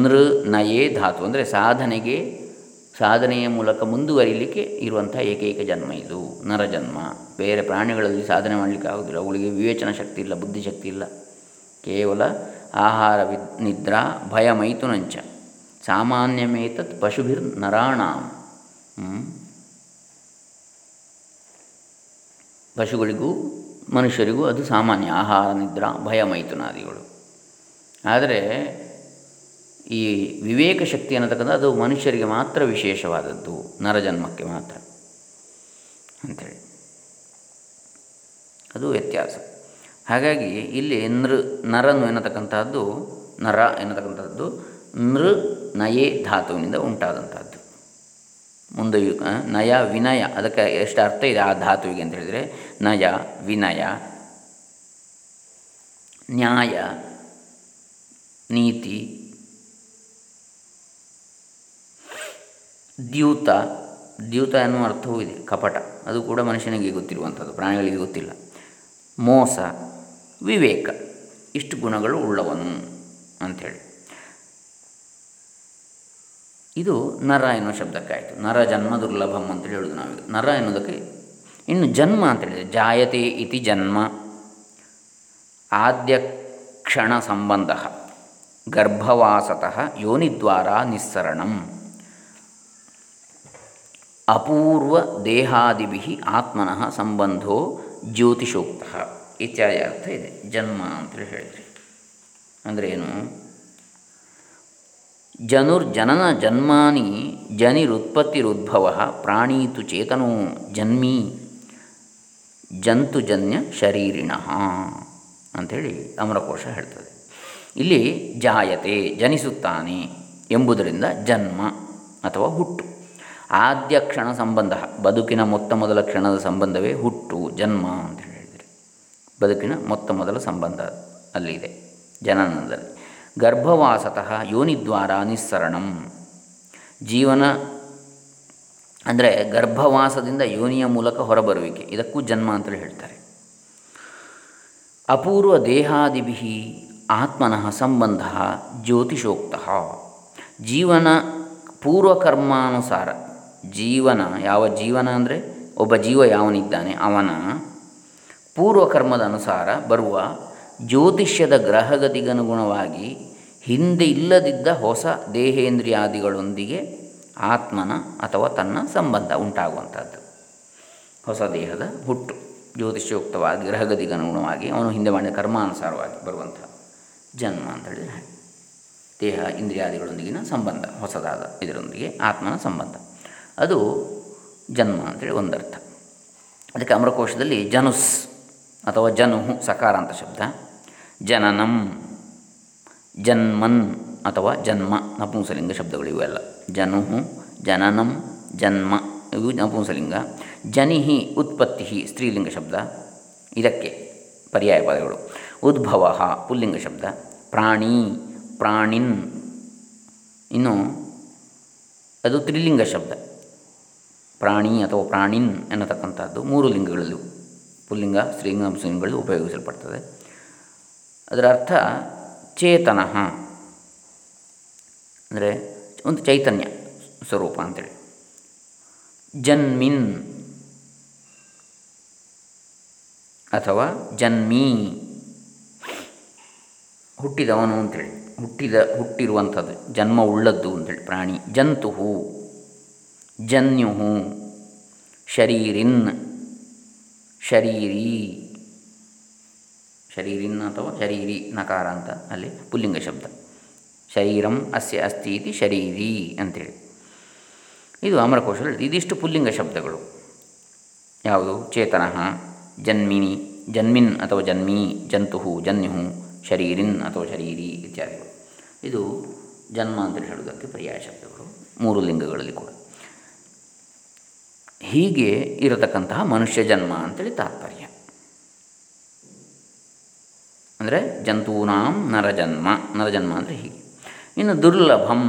ನೃ ನಯೇ ಧಾತು ಅಂದರೆ ಸಾಧನೆಗೆ, ಸಾಧನೆಯ ಮೂಲಕ ಮುಂದುವರಿಲಿಕ್ಕೆ ಇರುವಂಥ ಏಕೈಕ ಜನ್ಮ ಇದು, ನರ ಜನ್ಮ. ಬೇರೆ ಪ್ರಾಣಿಗಳಲ್ಲಿ ಸಾಧನೆ ಮಾಡಲಿಕ್ಕೆ ಆಗೋದಿಲ್ಲ ಅವುಗಳಿಗೆ ವಿವೇಚನ ಶಕ್ತಿ ಇಲ್ಲ, ಬುದ್ಧಿಶಕ್ತಿ ಇಲ್ಲ, ಕೇವಲ ಆಹಾರ ವಿ ನಿದ್ರಾ ಭಯ ಮೈಥುನಂಚ. ಸಾಮಾನ್ಯಮೇತತ್ ಪಶುಭಿರ್ ನರಾಣ. ಪಶುಗಳಿಗೂ ಮನುಷ್ಯರಿಗೂ ಅದು ಸಾಮಾನ್ಯ ಆಹಾರ, ನಿದ್ರಾ, ಭಯ ಮೈಥುನಾದಿಗಳು. ಆದರೆ ಈ ವಿವೇಕ ಶಕ್ತಿ ಅನ್ನತಕ್ಕಂಥ ಅದು ಮನುಷ್ಯರಿಗೆ ಮಾತ್ರ ವಿಶೇಷವಾದದ್ದು, ನರಜನ್ಮಕ್ಕೆ ಮಾತ್ರ. ಅಂಥೇಳಿ. ಅದು ವ್ಯತ್ಯಾಸ. ಹಾಗಾಗಿ ಇಲ್ಲಿ ನೃ ನರನು ಎನ್ನತಕ್ಕಂಥದ್ದು ನರ ಎನ್ನತಕ್ಕಂಥದ್ದು ನೃ ನಯೇ ಧಾತುವಿನಿಂದ ಉಂಟಾದಂಥದ್ದು ಮುಂದೆ ನಯ, ವಿನಯ, ಅದಕ್ಕೆ ಎಷ್ಟು ಅರ್ಥ ಇದೆ ಆ ಧಾತುವಿಗೆ ಅಂತ ಹೇಳಿದರೆ, ನಯ, ವಿನಯ, ನ್ಯಾಯ, ನೀತಿ, ದ್ಯೂತ ದ್ಯೂತ ಎನ್ನುವ ಅರ್ಥವೂ ಇದೆ, ಕಪಟ. ಅದು ಕೂಡ ಮನುಷ್ಯನಿಗೆ ಗೊತ್ತಿರುವಂಥದ್ದು ಪ್ರಾಣಿಗಳಿಗೆ ಗೊತ್ತಿಲ್ಲ. ಮೋಸ ವಿವೇಕ. ಇಷ್ಟು ಗುಣಗಳು ಉಳ್ಳವನು ಅಂಥೇಳಿ. ಇದು ನರ ಎನ್ನುವ ಶಬ್ದಕ್ಕಾಯಿತು ನರ ಜನ್ಮ ದುರ್ಲಭಂ ಅಂತೇಳಿ ಹೇಳೋದು ನಾವೀಗ. ನರ ಎನ್ನುವುದಕ್ಕೆ ಇನ್ನು ಜನ್ಮ ಅಂತೇಳಿದರೆ ಜಾಯತೆ ಇತಿ ಜನ್ಮ. ಆದ್ಯ ಕ್ಷಣ ಸಂಬಂಧ. ಗರ್ಭವಾಸತಃ ಯೋನಿದ್ವಾರ ನಿಸ್ಸರಣಂ. ಅಪೂರ್ವ ದೇಹಾದಿಭಿ ಆತ್ಮನಃ ಸಂಬಂಧೋ ಜ್ಯೋತಿಷೋಕ್ತ. ಇತ್ಯಾದಿ ಅರ್ಥ ಇದೆ. ಜನ್ಮ ಅಂತೇಳಿ ಹೇಳಿದರೆ. ಅಂದರೆ ಏನು? ಜನುರ್ಜನನ ಜನ್ಮಾನಿ ಜನಿರುತ್ಪತ್ತಿರುದ್ಭವ ಪ್ರಾಣೀತು ಚೇತನೋ ಜನ್ಮಿ ಜಂತುಜನ್ಯ ಶರೀರಿಣ ಅಂಥೇಳಿ ಅಮರಕೋಶ ಹೇಳ್ತದೆ. ಇಲ್ಲಿ ಜಾಯತೆ ಜನಿಸುತ್ತಾನೆ ಎಂಬುದರಿಂದ ಜನ್ಮ ಅಥವಾ ಹುಟ್ಟು. ಆದ್ಯ ಕ್ಷಣ ಸಂಬಂಧ, ಬದುಕಿನ ಮೊತ್ತ ಮೊದಲ ಕ್ಷಣದ ಸಂಬಂಧವೇ ಹುಟ್ಟು, ಜನ್ಮ ಅಂತ ಹೇಳಿದರೆ ಬದುಕಿನ ಮೊತ್ತ ಮೊದಲ ಸಂಬಂಧ ಅಲ್ಲಿದೆ ಜನನದಲ್ಲಿ. ಗರ್ಭವಾಸತಃ ಯೋನಿದ್ವಾರ ನಿಸ್ಸರಣಂ. ಜೀವನ ಅಂದರೆ ಗರ್ಭವಾಸದಿಂದ ಯೋನಿಯ ಮೂಲಕ ಹೊರಬರುವಿಕೆ. ಇದಕ್ಕೂ ಜನ್ಮ ಅಂತೇಳಿ ಹೇಳ್ತಾರೆ. ಅಪೂರ್ವ ದೇಹಾದಿಭಿ ಆತ್ಮನಃ ಸಂಬಂಧ ಜ್ಯೋತಿಷೋಕ್ತ. ಜೀವನ ಪೂರ್ವಕರ್ಮಾನುಸಾರ ಜೀವನ, ಯಾವ ಜೀವನ ಅಂದರೆ ಒಬ್ಬ ಜೀವ ಯಾವನಿದ್ದಾನೆ, ಅವನ ಪೂರ್ವಕರ್ಮದ ಅನುಸಾರ ಬರುವ ಜ್ಯೋತಿಷ್ಯದ ಗ್ರಹಗತಿಗನುಗುಣವಾಗಿ ಹಿಂದೆ ಇಲ್ಲದಿದ್ದ ಹೊಸ ದೇಹೇಂದ್ರಿಯಾದಿಗಳೊಂದಿಗೆ ಆತ್ಮನ ಅಥವಾ ತನ್ನ ಸಂಬಂಧ ಉಂಟಾಗುವಂಥದ್ದು. ಹೊಸ ದೇಹದ ಹುಟ್ಟು ಜ್ಯೋತಿಷ್ಯೋಕ್ತವಾಗಿ ಗ್ರಹಗತಿಗನುಗುಣವಾಗಿ ಅವನು ಹಿಂದೆ ಮಾಡಿದ ಕರ್ಮಾನುಸಾರವಾಗಿ ಬರುವಂಥ ಜನ್ಮ ಅಂತ ಹೇಳಿದರೆ ದೇಹ ಇಂದ್ರಿಯಾದಿಗಳೊಂದಿಗಿನ ಸಂಬಂಧ, ಹೊಸದಾದ ಇದರೊಂದಿಗೆ ಆತ್ಮನ ಸಂಬಂಧ. ಅದು ಜನ್ಮ ಅಂತೇಳಿ ಒಂದರ್ಥ. ಅದಕ್ಕೆ ಅಮರಕೋಶದಲ್ಲಿ ಜನುಸ್ ಅಥವಾ ಜನು ಸಕಾರ ಅಂತ ಶಬ್ದ. ಜನನಂ, ಜನ್ಮನ್ ಅಥವಾ ಜನ್ಮ, ನಪುಂಸಲಿಂಗ ಶಬ್ದಗಳು ಇವೆಲ್ಲ ಜನು ಜನನಂ, ಜನ್ಮ, ಇವು ನಪುಂಸಲಿಂಗ. ಜನಿಹಿ ಉತ್ಪತ್ತಿ ಸ್ತ್ರೀಲಿಂಗ ಶಬ್ದ. ಇದಕ್ಕೆ ಪರ್ಯಾಯ ಪದಗಳು. ಉದ್ಭವ, ಪುಲ್ಲಿಂಗ ಶಬ್ದ. ಪ್ರಾಣಿ, ಪ್ರಾಣಿನ್. ಇನ್ನು ಅದು ತ್ರಿಲಿಂಗ ಶಬ್ದ. ಪ್ರಾಣಿ ಅಥವಾ ಪ್ರಾಣಿನ್ ಎನ್ನತಕ್ಕಂಥದ್ದು ಮೂರು ಲಿಂಗಗಳಲ್ಲಿ ಪುಲ್ಲಿಂಗ, ಸ್ತ್ರೀಲಿಂಗ ನಪುಂಸಲಿಂಗಗಳಲ್ಲಿ ಉಪಯೋಗಿಸಲ್ಪಡ್ತದೆ. ಅದರ ಅರ್ಥ ಚೇತನ. ಅಂದರೆ ಒಂದು ಚೈತನ್ಯ ಸ್ವರೂಪ ಅಂತೇಳಿ. ಜನ್ಮಿನ್ ಅಥವಾ ಜನ್ಮಿ. ಹುಟ್ಟಿದವನು ಅಂತೇಳಿ. ಹುಟ್ಟಿದ, ಹುಟ್ಟಿರುವಂಥದ್ದು, ಜನ್ಮ ಉಳ್ಳದ್ದು ಅಂತೇಳಿ, ಪ್ರಾಣಿ. ಜಂತು ಜನ್ಯು ಶರೀರಿನ್. ಶರೀರಿ. ಶರೀರಿನ್ ಅಥವಾ ಶರೀರಿ ನಕಾರ ಅಂತ ಅಲ್ಲಿ ಪುಲ್ಲಿಂಗ ಶಬ್ದ. ಶರೀರಂ ಅಸ್ಯ ಅಸ್ತಿ ಇತಿ ಶರೀರಿ ಅಂತೇಳಿ. ಇದು ಅಮರಕೋಶದಲ್ಲಿ ಇದಿಷ್ಟು ಪುಲ್ಲಿಂಗ ಶಬ್ದಗಳು. ಯಾವುದು? ಚೇತನ, ಜನ್ಮಿನಿ, ಜನ್ಮಿನ್ ಅಥವಾ ಜನ್ಮಿ ಜಂತು ಜನ್ಯು ಶರೀರಿನ್ ಅಥವಾ ಶರೀರಿ ಇತ್ಯಾದಿಗಳು. ಇದು ಜನ್ಮ ಅಂತೇಳಿ ಹೇಳುವುದಕ್ಕೆ ಪರ್ಯಾಯ ಶಬ್ದಗಳು. ಮೂರು ಲಿಂಗಗಳಲ್ಲಿ ಕೂಡ. ಹೀಗೆ ಇರತಕ್ಕಂತಹ ಮನುಷ್ಯ ಜನ್ಮ ಅಂತೇಳಿ ತಾತ್ಪರ್ಯ. ಅಂದರೆ ಜಂತೂನಾಂ ನರಜನ್ಮ ನರಜನ್ಮ ಅಂದರೆ ಹೀಗೆ. ಇನ್ನು ದುರ್ಲಭಂ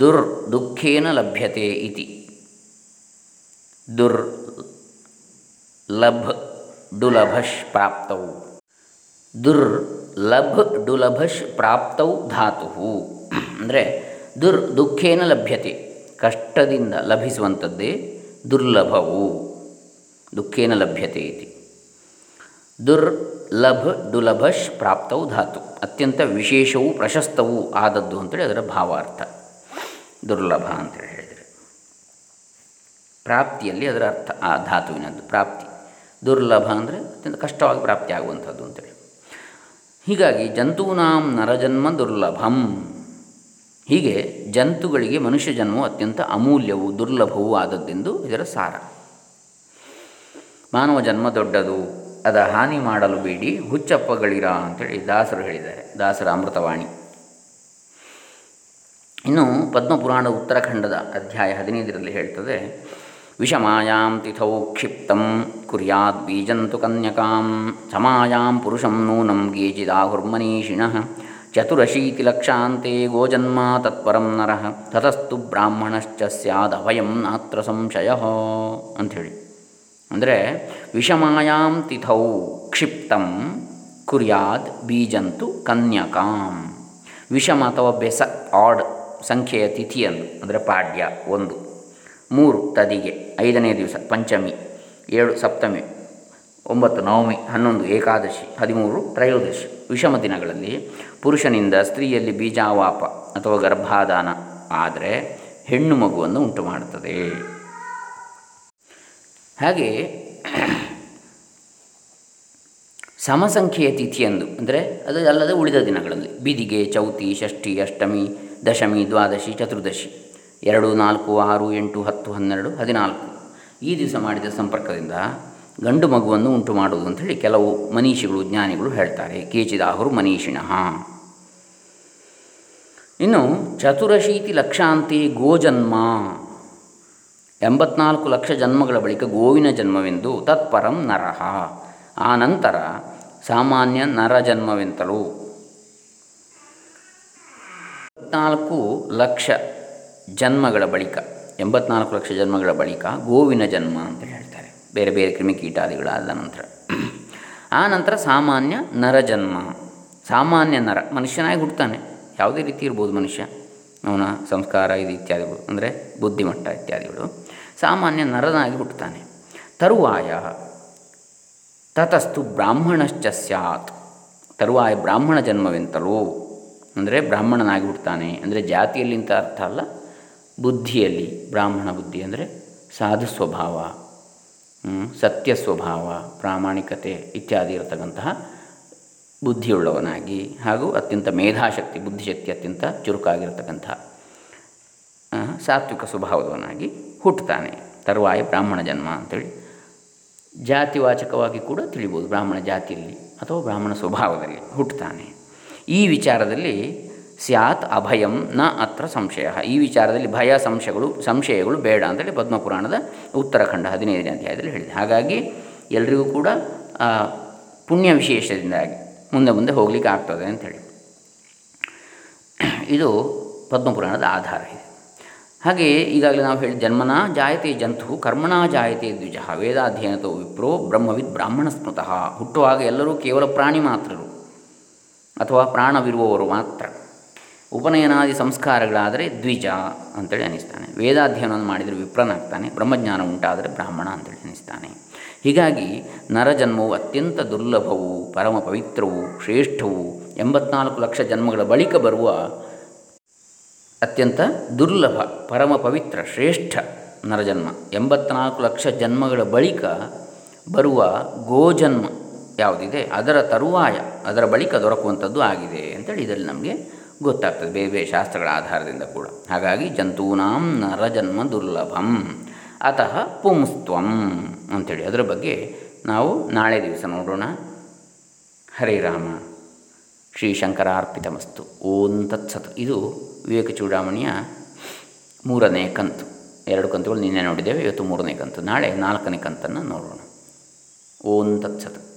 ದುರ್ ದುಃಖೇನ ಲಭ್ಯತೆ ಇತಿ. ದುರ್ ಲಭ್ ಡುಲಭಶ್ ಪ್ರಾಪ್ತೌ. ದುರ್ ಲಭ್ ಡುಲಭಶ್ ಪ್ರಾಪ್ತೌ ಧಾತು ಅಂದರೆ ದುರ್ ದುಃಖೇನ ಲಭ್ಯತೆ, ಕಷ್ಟದಿಂದ ಲಭಿಸುವಂಥದ್ದೇ ದುರ್ಲಭವು, ದುಃಖೇನ ಲಭ್ಯತೆ ಇತಿ. ದುರ್ಲಭ, ದುಲಭಶ್ ಪ್ರಾಪ್ತವು ಧಾತು. ಅತ್ಯಂತ ವಿಶೇಷವೂ ಪ್ರಶಸ್ತವೂ ಆದದ್ದು ಅಂತೇಳಿ ಅದರ ಭಾವಾರ್ಥ. ದುರ್ಲಭ ಅಂತೇಳಿ ಹೇಳಿದರೆ. ಪ್ರಾಪ್ತಿಯಲ್ಲಿ ಅದರ ಅರ್ಥ, ಆ ಧಾತುವಿನದ್ದು ಪ್ರಾಪ್ತಿ. ದುರ್ಲಭ ಅಂದರೆ ಅತ್ಯಂತ ಕಷ್ಟವಾಗಿ ಪ್ರಾಪ್ತಿ ಆಗುವಂಥದ್ದು ಅಂತೇಳಿ. ಹೀಗಾಗಿ ಜಂತೂನಾಂ ನರಜನ್ಮ ದುರ್ಲಭಂ. ಹೀಗೆ ಜಂತುಗಳಿಗೆ ಮನುಷ್ಯ ಜನ್ಮವು ಅತ್ಯಂತ ಅಮೂಲ್ಯವು ದುರ್ಲಭವೂ ಆದದ್ದೆಂದು ಇದರ ಸಾರ. ಮಾನವ ಜನ್ಮ ದೊಡ್ಡದು, ಅದ ಹಾನಿ ಮಾಡಲು ಬೇಡಿ, ಹುಚ್ಚಪ್ಪಗಳಿರ ಅಂತೇಳಿ ದಾಸರು ಹೇಳಿದ್ದಾರೆ, ದಾಸರ ಅಮೃತವಾಣಿ. ಇನ್ನು ಪದ್ಮಪುರಾಣ ಉತ್ತರಾಖಂಡದ ಅಧ್ಯಾಯ ಹದಿನೈದರಲ್ಲಿ ಹೇಳ್ತದೆ, ವಿಷಮಾಯಾಂ ತಿಥೌ ಕ್ಷಿಪ್ತಂ ಕುರ್ಯಾತ್ ಬೀಜಂತು ಕನ್ಯಕಾಂ, ಸಮಾಯಾಂ ಪುರುಷಂ ನೂನಂ ಗೇಜಿದಾಹುರ್ಮನೀಷಿಣಃ ಚತುರಶೀತಿ ಲಕ್ಷಾಂತೆ ಗೋಜನ್ಮ ತತ್ಪರಂ ನರಃ ತತಸ್ತು ಬ್ರಾಹ್ಮಣಶ್ಚ ಸ್ಯಾದಭಯಂ ನಾತ್ರ ಸಂಶಯ ಅಂಥೇಳಿ. ಅಂದರೆ ವಿಷಮಾಯಾಂ ತಿಥೌ ಕ್ಷಿಪ್ತಂ ಕುರ್ಯಾದ್ ಬೀಜಂತು ಕನ್ಯಕಾಂ. ವಿಷಮ ಅಥವಾ ಬೆಸ, ಆಡ್, ಸಂಖ್ಯೆಯ ತಿಥಿಯನ್ನು, ಅಂದರೆ ಪಾಡ್ಯ, ಒಂದು. ಮೂರು, ತದಿಗೆ, ಐದನೇ ದಿವಸ, ಪಂಚಮಿ, ಏಳು, ಸಪ್ತಮಿ ಒಂಬತ್ತು ನವಮಿ, ಹನ್ನೊಂದು ಏಕಾದಶಿ, ಹದಿಮೂರು ತ್ರಯೋದಶಿ. ವಿಷಮ ದಿನಗಳಲ್ಲಿ ಪುರುಷನಿಂದ ಸ್ತ್ರೀಯಲ್ಲಿ ಬೀಜಾವಾಪ ಅಥವಾ ಗರ್ಭಾದಾನ ಆದರೆ ಹೆಣ್ಣು ಮಗುವನ್ನು ಉಂಟು ಮಾಡುತ್ತದೆ. ಹಾಗೆ ಸಮಸಂಖ್ಯೆಯ ತಿಥಿಯಂದು ಅಂದರೆ ಅದು ಅಲ್ಲದೆ ಉಳಿದ ದಿನಗಳಲ್ಲಿ ಬೀದಿಗೆ, ಚೌತಿ, ಷಷ್ಠಿ, ಅಷ್ಟಮಿ, ದಶಮಿ, ದ್ವಾದಶಿ, ಚತುರ್ದಶಿ. ಎರಡು, ನಾಲ್ಕು, ಆರು, ಎಂಟು, ಹತ್ತು, ಹನ್ನೆರಡು, ಹದಿನಾಲ್ಕು. ಈ ದಿವಸ ಮಾಡಿದ ಸಂಪರ್ಕದಿಂದ ಗಂಡು ಮಗುವನ್ನು ಉಂಟು ಮಾಡುವುದು ಅಂಥೇಳಿ ಕೆಲವು ಮನೀಷಿಗಳು, ಜ್ಞಾನಿಗಳು ಹೇಳ್ತಾರೆ. ಕೇಚಿದಾಹುರು ಮನೀಷಿಣಃ. ಇನ್ನು ಚತುರಶೀತಿ ಲಕ್ಷಾಂತಿ ಗೋಜನ್ಮ. ಎಂಬತ್ನಾಲ್ಕು ಲಕ್ಷ ಜನ್ಮಗಳ ಬಳಿಕ ಗೋವಿನ ಜನ್ಮವೆಂದು ತತ್ಪರಂ ನರಹ ಆ ನಂತರ ಸಾಮಾನ್ಯ ನರ ಜನ್ಮವೆಂತಲೂ. ಎಂಬತ್ನಾಲ್ಕು ಲಕ್ಷ ಜನ್ಮಗಳ ಬಳಿಕ, ಎಂಬತ್ನಾಲ್ಕು ಲಕ್ಷ ಜನ್ಮಗಳ ಬಳಿಕ ಗೋವಿನ ಜನ್ಮ ಅಂತ ಹೇಳ್ತಾರೆ. ಬೇರೆ ಬೇರೆ ಕ್ರಿಮಿಕೀಟಾದಿಗಳಾದ ನಂತರ. ಆ ನಂತರ ಸಾಮಾನ್ಯ ನರಜನ್ಮ ಸಾಮಾನ್ಯ ನರ. ಮನುಷ್ಯನಾಗಿ ಹುಡ್ತಾನೆ ಯಾವುದೇ ರೀತಿ ಇರ್ಬೋದು ಮನುಷ್ಯ. ಅವನ ಸಂಸ್ಕಾರ ಇದು ಇತ್ಯಾದಿಗಳು. ಅಂದರೆ ಬುದ್ಧಿಮಟ್ಟ ಇತ್ಯಾದಿಗಳು. ಸಾಮಾನ್ಯ ನರನಾಗಿ ಹುಟ್ಟುತ್ತಾನೆ ತರುವಾಯ ತತಸ್ತು ಬ್ರಾಹ್ಮಣಶ್ಚ ಸ್ಯಾತ್. ತರುವಾಯ ಬ್ರಾಹ್ಮಣ ಜನ್ಮವೆಂತಲೂ? ಅಂದರೆ ಬ್ರಾಹ್ಮಣನಾಗಿ ಹುಡ್ತಾನೆ ಅಂದರೆ ಜಾತಿಯಲ್ಲಿಂತ ಅರ್ಥ ಅಲ್ಲ. ಬುದ್ಧಿಯಲ್ಲಿ ಬ್ರಾಹ್ಮಣ ಬುದ್ಧಿ ಅಂದರೆ ಸಾಧು ಸ್ವಭಾವ. ಸತ್ಯ ಸ್ವಭಾವ ಪ್ರಾಮಾಣಿಕತೆ ಇತ್ಯಾದಿ ಇರತಕ್ಕಂತಹ ಬುದ್ಧಿಯುಳ್ಳವನಾಗಿ ಹಾಗೂ ಅತ್ಯಂತ ಮೇಧಾಶಕ್ತಿ, ಬುದ್ಧಿಶಕ್ತಿ ಅತ್ಯಂತ ಚುರುಕಾಗಿರತಕ್ಕಂತಹ ಸಾತ್ವಿಕ ಸ್ವಭಾವದವನಾಗಿ ಹುಟ್ಟುತ್ತಾನೆ. ತರುವಾಯ ಬ್ರಾಹ್ಮಣ ಜನ್ಮ ಅಂತೇಳಿ ಜಾತಿವಾಚಕವಾಗಿ ಕೂಡ ತಿಳಿಬೋದು. ಬ್ರಾಹ್ಮಣ ಜಾತಿಯಲ್ಲಿ ಅಥವಾ ಬ್ರಾಹ್ಮಣ ಸ್ವಭಾವದಲ್ಲಿ ಹುಟ್ಟುತ್ತಾನೆ. ಈ ವಿಚಾರದಲ್ಲಿ ಸ್ಯಾತ್ ಅಭಯಂ ನ ಅತ್ರ ಸಂಶಯ. ಈ ವಿಚಾರದಲ್ಲಿ ಭಯ, ಸಂಶಯಗಳು ಸಂಶಯಗಳು ಬೇಡ ಅಂತೇಳಿ ಪದ್ಮಪುರಾಣದ ಉತ್ತರಖಂಡ ಹದಿನೈದನೇ ಅಧ್ಯಾಯದಲ್ಲಿ ಹೇಳಿದೆ. ಹಾಗಾಗಿ ಎಲ್ರಿಗೂ ಕೂಡ ಪುಣ್ಯ ವಿಶೇಷದಿಂದಾಗಿ ಮುಂದೆ ಮುಂದೆ ಹೋಗಲಿಕ್ಕೆ ಆಗ್ತದೆ ಅಂಥೇಳಿ ಇದು ಪದ್ಮಪುರಾಣದ ಆಧಾರ ಇದೆ. ಹಾಗೆ ಈಗಾಗಲೇ ನಾವು ಹೇಳಿ ಜನ್ಮನ ಜಾಯತೆ ಜಂತು ಕರ್ಮಣ ಜಾಯತೆ ದ್ವಿಜ ವೇದಾಧ್ಯಯನತೋ ವಿಪ್ರೋ ಬ್ರಹ್ಮವಿದ್ ಬ್ರಾಹ್ಮಣ ಸ್ಮೃತಃ ಹುಟ್ಟುವಾಗ ಎಲ್ಲರೂ ಕೇವಲ ಪ್ರಾಣಿ ಮಾತ್ರರು ಅಥವಾ ಪ್ರಾಣವಿರುವವರು ಮಾತ್ರ. ಉಪನಯನಾದಿ ಸಂಸ್ಕಾರಗಳಾದರೆ ದ್ವಿಜ ಅಂತೇಳಿ ಅನಿಸ್ತಾನೆ ವೇದಾಧ್ಯಯನವನ್ನು ಮಾಡಿದರೆ ವಿಪ್ರನಾಗ್ತಾನೆ ಬ್ರಹ್ಮಜ್ಞಾನ ಉಂಟಾದರೆ ಬ್ರಾಹ್ಮಣ ಅಂತೇಳಿ ಅನಿಸ್ತಾನೆ ಹೀಗಾಗಿ ನರಜನ್ಮವು ಅತ್ಯಂತ ದುರ್ಲಭವು, ಪರಮ ಪವಿತ್ರವು, ಶ್ರೇಷ್ಠವು, ಎಂಬತ್ನಾಲ್ಕು ಲಕ್ಷ ಜನ್ಮಗಳ ಬಳಿಕ ಬರುವ ಅತ್ಯಂತ ದುರ್ಲಭ, ಪರಮ ಪವಿತ್ರ, ಶ್ರೇಷ್ಠ ನರಜನ್ಮ ಎಂಬತ್ನಾಲ್ಕು ಲಕ್ಷ ಜನ್ಮಗಳ ಬಳಿಕ ಬರುವ ಗೋಜನ್ಮ ಯಾವುದಿದೆ? ಅದರ ತರುವಾಯ, ಅದರ ಬಳಿಕ ದೊರಕುವಂಥದ್ದು ಆಗಿದೆ ಅಂತೇಳಿ ಇದರಲ್ಲಿ ನಮಗೆ ಗೊತ್ತಾಗ್ತದೆ. ಬೇರೆ ಬೇರೆ ಶಾಸ್ತ್ರಗಳ ಆಧಾರದಿಂದ ಕೂಡ. ಹಾಗಾಗಿ ಜಂತೂನಾಂ ನರಜನ್ಮ ದುರ್ಲಭಂ. ಅತಃ ಪುಂಸ್ತ್ವಂ ಅಂಥೇಳಿ ಅದರ ಬಗ್ಗೆ ನಾವು ನಾಳೆ ದಿವಸ ನೋಡೋಣ. ಹರೇ ರಾಮ. ಶ್ರೀ ಶಂಕರಾರ್ಪಿತಮಸ್ತು. ಓಂ ತತ್ಸತ್. ಇದು ವಿವೇಕ ಚೂಡಾಮಣಿಯ ಮೂರನೇ ಕಂತು. ಎರಡು ಕಂತುಗಳು ನಿನ್ನೆ ನೋಡಿದ್ದೇವೆ. ಇವತ್ತು ಮೂರನೇ ಕಂತು. ನಾಳೆ ನಾಲ್ಕನೇ ಕಂತನ್ನು ನೋಡೋಣ. ಓಂ ತತ್ಸತ್.